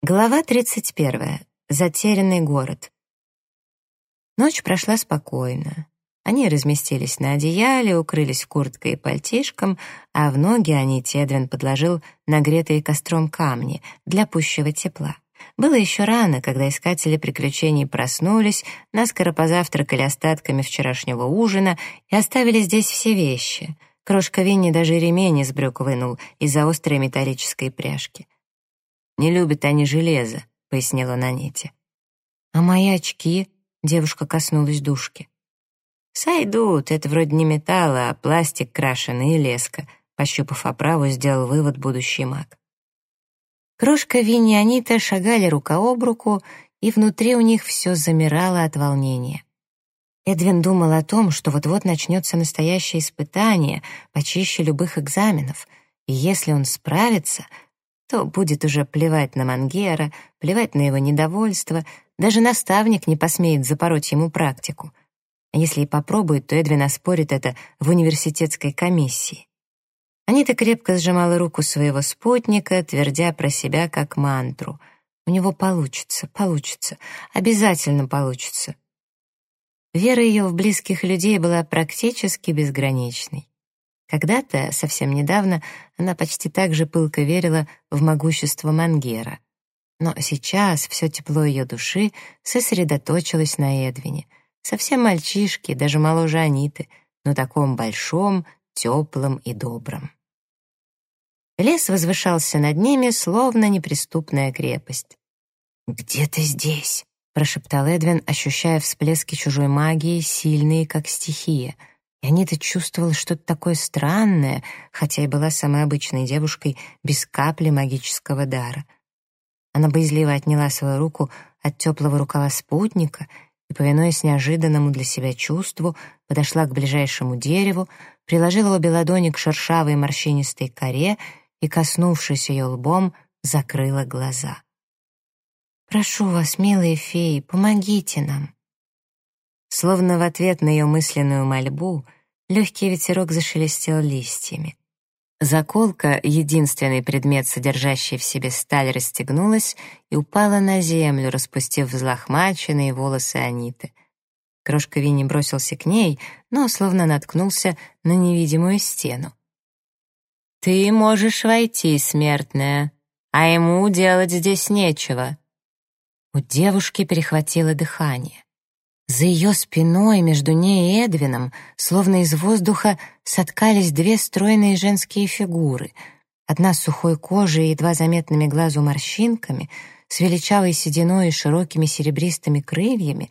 Глава 31. Затерянный город. Ночь прошла спокойно. Они разместились на одеяле, укрылись курткой и пальтишком, а в ноги они Тедвин подложил нагретые костром камни для пущего тепла. Было еще рано, когда искатели приключений проснулись, наскоро позавтракали остатками вчерашнего ужина и оставили здесь все вещи. Крошка Винни даже ремень из брюк вынул из-за острой металлической пряжки — не любят они железо», — пояснила Наните. «А мои очки?» — девушка коснулась дужки. «Сойдут, это вроде не металл, а пластик крашеный и леска», — пощупав оправу, сделал вывод будущий маг. Крошка Винни и Анита шагали рука об руку, и внутри у них все замирало от волнения. Эдвин думал о том, что вот-вот начнется настоящее испытание, почище любых экзаменов, и если он справится — то будет уже плевать на Мангера, плевать на его недовольство, даже наставник не посмеет запороть ему практику. А если и попробует, то Эдвин оспорит это в университетской комиссии. Анита крепко сжимала руку своего спутника, твердя про себя как мантру. У него получится, получится, обязательно получится. Вера ее в близких людей была практически безграничной. Когда-то, совсем недавно, она почти так же пылко верила в могущество Мангера. Но сейчас все тепло ее души сосредоточилось на Эдвине. Совсем мальчишке, даже моложе Аниты, но таком большом, теплом и добром. Лес возвышался над ними, словно неприступная крепость. «Где ты здесь?» — прошептал Эдвин, ощущая всплески чужой магии, сильные, как стихия — и Анита чувствовала что-то такое странное, хотя и была самой обычной девушкой без капли магического дара. Она боязливо отняла свою руку от теплого рукава спутника и, повинуясь неожиданному для себя чувству, подошла к ближайшему дереву, приложила обе ладони к шершавой морщинистой коре и, коснувшись ее лбом, закрыла глаза. «Прошу вас, милые феи, помогите нам!» Словно в ответ на ее мысленную мольбу, легкий ветерок зашелестел листьями. Заколка, единственный предмет, содержащий в себе сталь, расстегнулась и упала на землю, распустив взлохмаченные волосы Аниты. Крошка Винни бросился к ней, но словно наткнулся на невидимую стену. «Ты можешь войти, смертная, а ему делать здесь нечего». У девушки перехватило дыхание. За ее спиной, между ней и Эдвином, словно из воздуха, соткались две стройные женские фигуры. Одна с сухой кожей и едва заметными глазу морщинками, с величавой сединой и широкими серебристыми крыльями,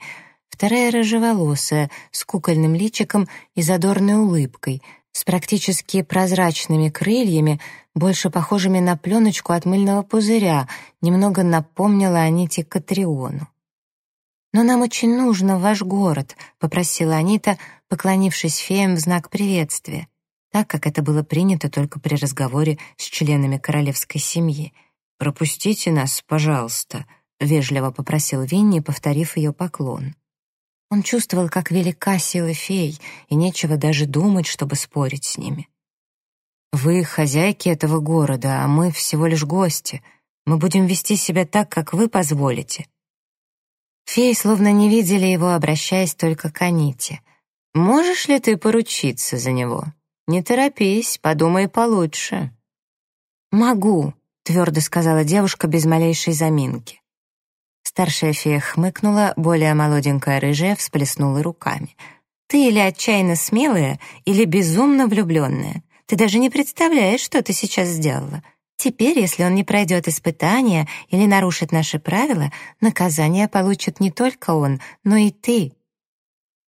вторая рыжеволосая, с кукольным личиком и задорной улыбкой, с практически прозрачными крыльями, больше похожими на пленочку от мыльного пузыря, немного напомнила Аните Катриону. «Но нам очень нужно в ваш город», — попросила Анита, поклонившись феям в знак приветствия, так как это было принято только при разговоре с членами королевской семьи. «Пропустите нас, пожалуйста», — вежливо попросил Винни, повторив ее поклон. Он чувствовал, как велика сила фей, и нечего даже думать, чтобы спорить с ними. «Вы хозяйки этого города, а мы всего лишь гости. Мы будем вести себя так, как вы позволите», Феи словно не видели его, обращаясь только к Аните. «Можешь ли ты поручиться за него? Не торопись, подумай получше». «Могу», — твердо сказала девушка без малейшей заминки. Старшая фея хмыкнула, более молоденькая рыжая всплеснула руками. «Ты или отчаянно смелая, или безумно влюбленная. Ты даже не представляешь, что ты сейчас сделала. Теперь, если он не пройдет испытания или нарушит наши правила, наказание получит не только он, но и ты».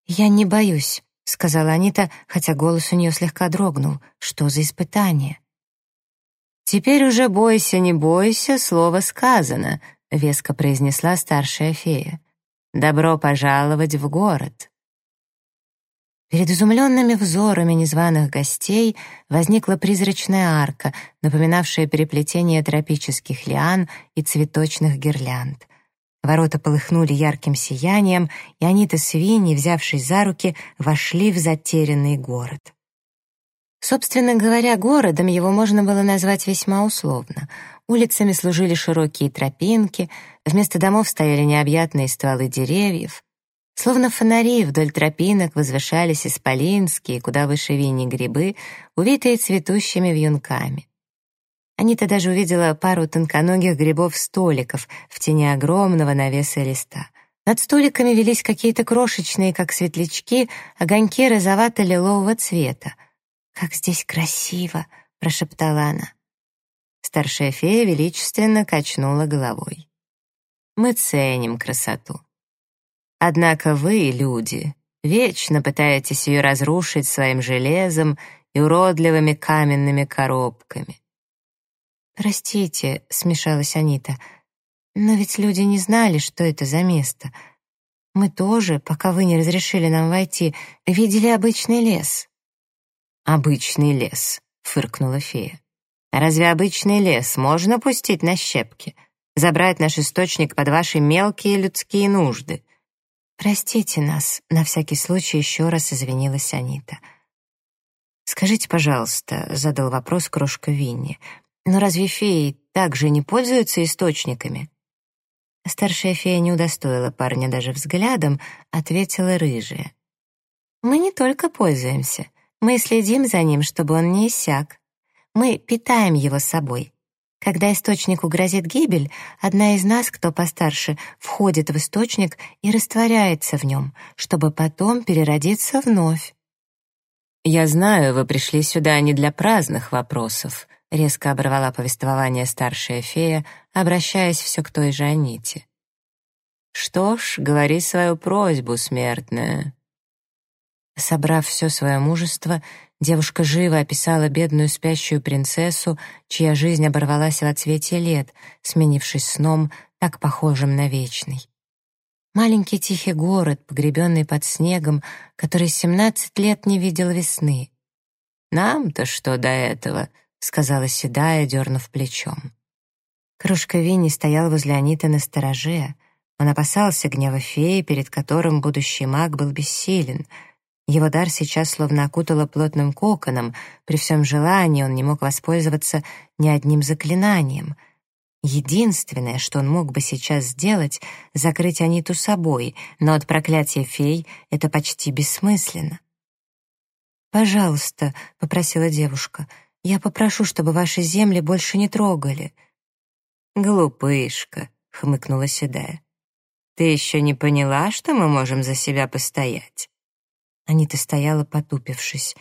«Я не боюсь», — сказала Анита, хотя голос у нее слегка дрогнул. «Что за испытание?» «Теперь уже бойся, не бойся, слово сказано», — веско произнесла старшая фея. «Добро пожаловать в город». Перед изумленными взорами незваных гостей возникла призрачная арка, напоминавшая переплетение тропических лиан и цветочных гирлянд. Ворота полыхнули ярким сиянием, и они-то свиньи, взявшись за руки, вошли в затерянный город. Собственно говоря, городом его можно было назвать весьма условно. Улицами служили широкие тропинки, вместо домов стояли необъятные стволы деревьев. Словно фонари вдоль тропинок возвышались исполинские, куда выше вини грибы, увитые цветущими вьюнками. Анита даже увидела пару тонконогих грибов-столиков в тени огромного навеса листа. Над столиками велись какие-то крошечные, как светлячки, огоньки розовато-лилового цвета. «Как здесь красиво!» — прошептала она. Старшая фея величественно качнула головой. «Мы ценим красоту. Однако вы, люди, вечно пытаетесь ее разрушить своим железом и уродливыми каменными коробками. «Простите», — смешалась Анита, «но ведь люди не знали, что это за место. Мы тоже, пока вы не разрешили нам войти, видели обычный лес». «Обычный лес», — фыркнула фея. «Разве обычный лес можно пустить на щепки? Забрать наш источник под ваши мелкие людские нужды?» «Простите нас», — на всякий случай еще раз извинилась Анита. «Скажите, пожалуйста», — задал вопрос крошка Винни, но разве феи также не пользуются источниками? Старшая фея не удостоила парня даже взглядом, ответила рыжая. Мы не только пользуемся, мы следим за ним, чтобы он не иссяк. Мы питаем его собой. Когда источнику грозит гибель, одна из нас, кто постарше, входит в источник и растворяется в нем, чтобы потом переродиться вновь. «Я знаю, вы пришли сюда не для праздных вопросов», резко оборвала повествование старшая фея, обращаясь все к той же Аните. «Что ж, говори свою просьбу, смертная». Собрав все свое мужество, девушка живо описала бедную спящую принцессу, чья жизнь оборвалась в отсвете лет, сменившись сном, так похожим на вечный. Маленький тихий город, погребенный под снегом, который семнадцать лет не видел весны. «Нам-то что до этого?» — сказала седая, дернув плечом. Кружка Винни стоял возле Аниты на стороже. Он опасался гнева феи, перед которым будущий маг был бессилен. Его дар сейчас словно окутало плотным коконом. При всем желании он не мог воспользоваться ни одним заклинанием. Единственное, что он мог бы сейчас сделать — закрыть Аниту собой, но от проклятия фей это почти бессмысленно. «Пожалуйста», — попросила девушка, — я попрошу, чтобы ваши земли больше не трогали». «Глупышка», — хмыкнула Седая. «Ты еще не поняла, что мы можем за себя постоять?» Анита стояла, потупившись,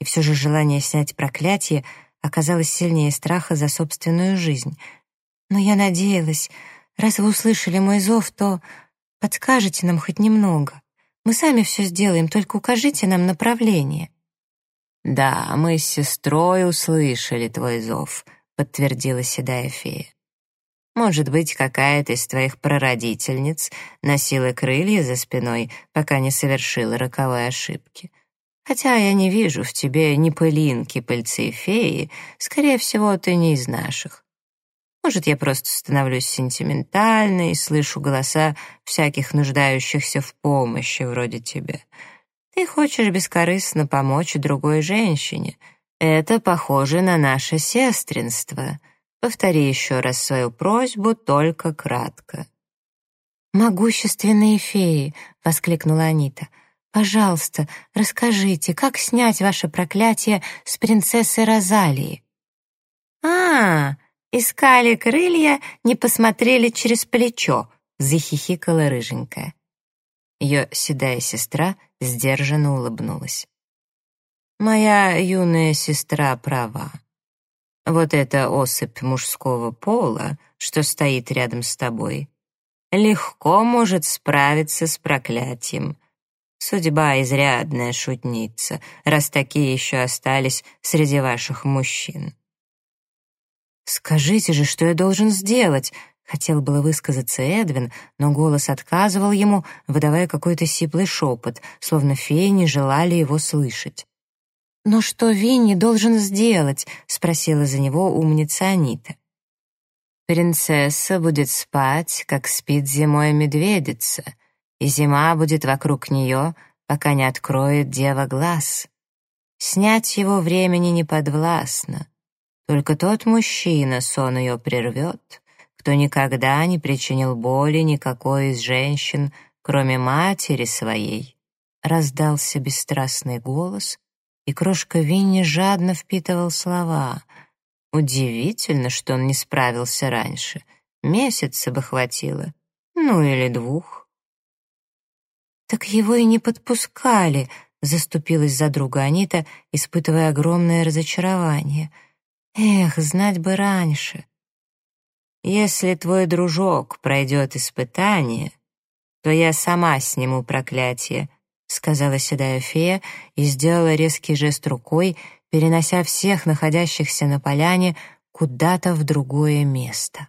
и все же желание снять проклятие оказалось сильнее страха за собственную жизнь. «Но я надеялась, раз вы услышали мой зов, то подскажете нам хоть немного. Мы сами все сделаем, только укажите нам направление». «Да, мы с сестрой услышали твой зов», — подтвердила седая фея. «Может быть, какая-то из твоих прародительниц носила крылья за спиной, пока не совершила роковой ошибки. Хотя я не вижу в тебе ни пылинки пыльцы феи, скорее всего, ты не из наших. Может, я просто становлюсь сентиментальной и слышу голоса всяких нуждающихся в помощи вроде тебя». Ты хочешь бескорыстно помочь другой женщине. Это похоже на наше сестринство. Повтори еще раз свою просьбу, только кратко». «Могущественные феи!» — воскликнула Анита. «Пожалуйста, расскажите, как снять ваше проклятие с принцессы Розалии?» «А, искали крылья, не посмотрели через плечо», — захихикала рыженькая. Ее седая сестра сдержанно улыбнулась. «Моя юная сестра права. Вот эта особь мужского пола, что стоит рядом с тобой, легко может справиться с проклятием. Судьба изрядная шутница, раз такие еще остались среди ваших мужчин». «Скажите же, что я должен сделать?» Хотел было высказаться Эдвин, но голос отказывал ему, выдавая какой-то сиплый шепот, словно феи не желали его слышать. «Но что Винни должен сделать?» — спросила за него умница Анита. «Принцесса будет спать, как спит зимой медведица, и зима будет вокруг нее, пока не откроет дева глаз. Снять его времени не подвластно. Только тот мужчина сон ее прервет, кто никогда не причинил боли никакой из женщин, кроме матери своей. Раздался бесстрастный голос, и крошка Винни жадно впитывал слова. Удивительно, что он не справился раньше. Месяца бы хватило. Ну или двух. «Так его и не подпускали», — заступилась за друга Анита, испытывая огромное разочарование. «Эх, знать бы раньше». «Если твой дружок пройдет испытание, то я сама сниму проклятие», — сказала седая фея и сделала резкий жест рукой, перенося всех находящихся на поляне куда-то в другое место.